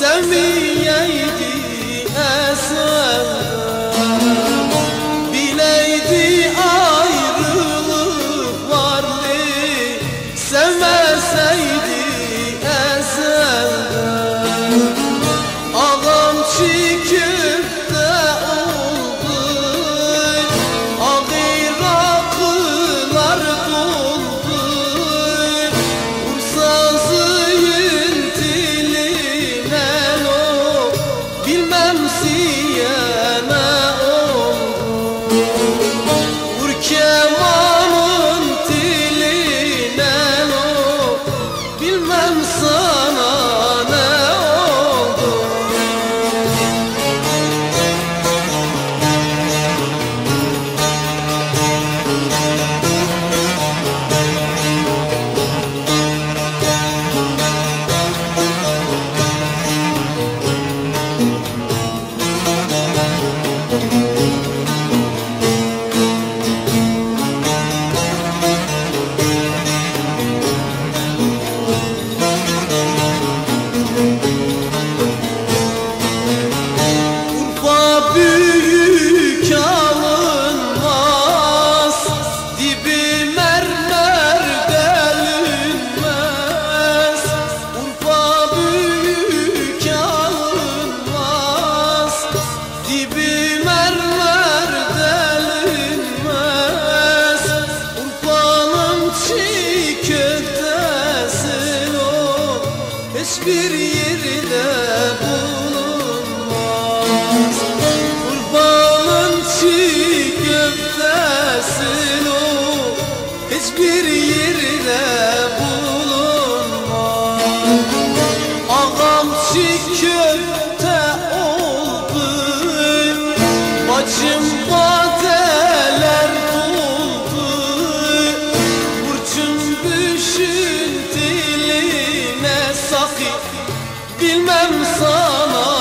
سمي يدي أسوأ de bulunmaz. Kurbanın çiğ köftesin o Hiçbir yerde bulunmaz. Ağam çiğ köfte oldu Bacım badeler doldu Burcum düşün diline sakın Bilmem sana